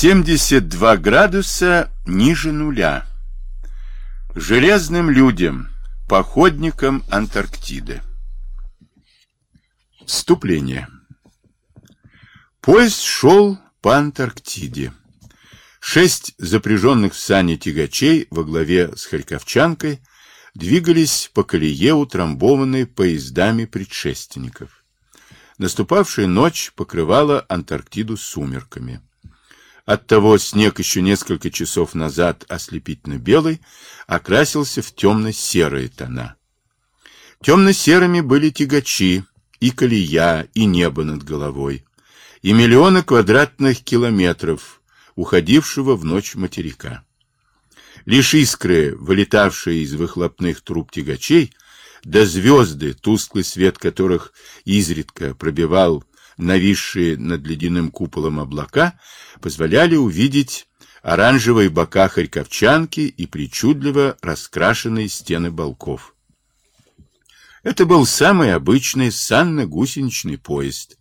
72 градуса ниже нуля. Железным людям, походникам Антарктиды. Вступление. Поезд шел по Антарктиде. Шесть запряженных в сани тягачей во главе с харьковчанкой двигались по колее, утрамбованной поездами предшественников. Наступавшая ночь покрывала Антарктиду сумерками. Оттого снег еще несколько часов назад ослепительно-белый окрасился в темно-серые тона. Темно-серыми были тягачи, и колея, и небо над головой, и миллионы квадратных километров, уходившего в ночь материка. Лишь искры, вылетавшие из выхлопных труб тягачей, да звезды, тусклый свет которых изредка пробивал нависшие над ледяным куполом облака, позволяли увидеть оранжевые бока Харьковчанки и причудливо раскрашенные стены балков. Это был самый обычный санно-гусеничный поезд.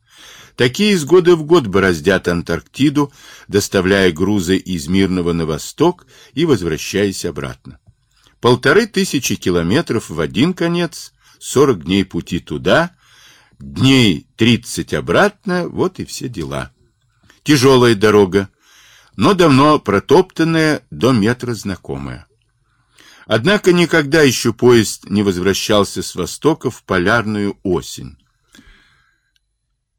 Такие из года в год бороздят Антарктиду, доставляя грузы из Мирного на восток и возвращаясь обратно. Полторы тысячи километров в один конец, сорок дней пути туда, дней тридцать обратно, вот и все дела. Тяжелая дорога, но давно протоптанная до метра знакомая. Однако никогда еще поезд не возвращался с востока в полярную осень.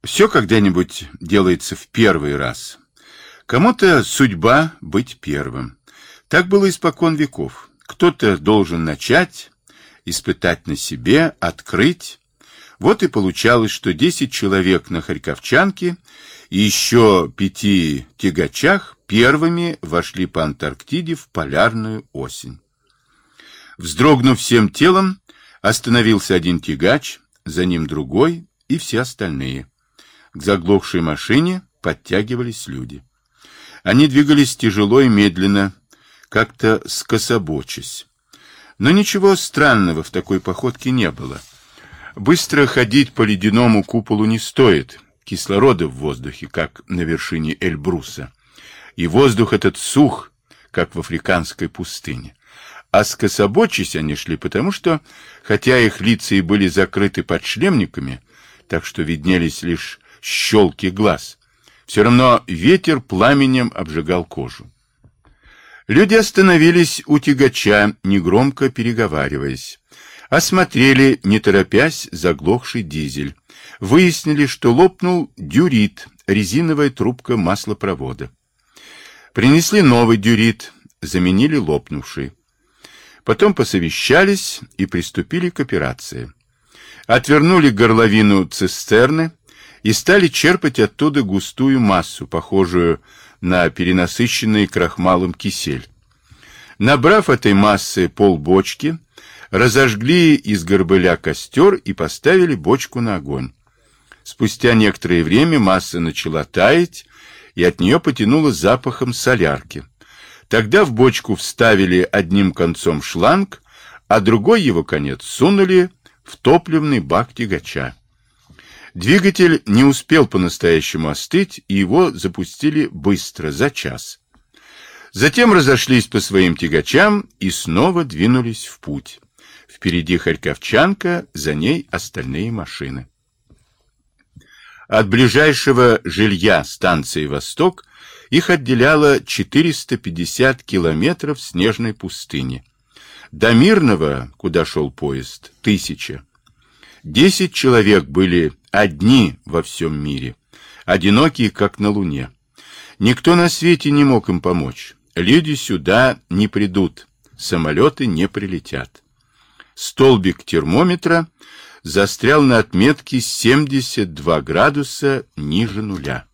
Все когда-нибудь делается в первый раз. Кому-то судьба быть первым. Так было испокон веков. Кто-то должен начать, испытать на себе, открыть, вот и получалось, что 10 человек на Харьковчанке и еще пяти тягачах первыми вошли по Антарктиде в полярную осень. Вздрогнув всем телом, остановился один тягач, за ним другой и все остальные. К заглохшей машине подтягивались люди. Они двигались тяжело и медленно, как-то скособочась. Но ничего странного в такой походке не было. Быстро ходить по ледяному куполу не стоит. Кислорода в воздухе, как на вершине Эльбруса. И воздух этот сух, как в африканской пустыне. А скособочись они шли, потому что, хотя их лица и были закрыты под шлемниками, так что виднелись лишь щелки глаз, все равно ветер пламенем обжигал кожу. Люди остановились у тягача, негромко переговариваясь. Осмотрели, не торопясь, заглохший дизель. Выяснили, что лопнул дюрит, резиновая трубка маслопровода. Принесли новый дюрит, заменили лопнувший. Потом посовещались и приступили к операции. Отвернули горловину цистерны и стали черпать оттуда густую массу, похожую на перенасыщенный крахмалом кисель. Набрав этой массы полбочки, разожгли из горбыля костер и поставили бочку на огонь. Спустя некоторое время масса начала таять, и от нее потянуло запахом солярки. Тогда в бочку вставили одним концом шланг, а другой его конец сунули в топливный бак тягача. Двигатель не успел по-настоящему остыть, и его запустили быстро, за час. Затем разошлись по своим тягачам и снова двинулись в путь. Впереди Харьковчанка, за ней остальные машины. От ближайшего жилья станции «Восток» их отделяло 450 километров снежной пустыни. До Мирного, куда шел поезд, тысяча. Десять человек были одни во всем мире, одинокие, как на Луне. Никто на свете не мог им помочь. Люди сюда не придут, самолеты не прилетят столбик термометра застрял на отметке 72 градуса ниже нуля.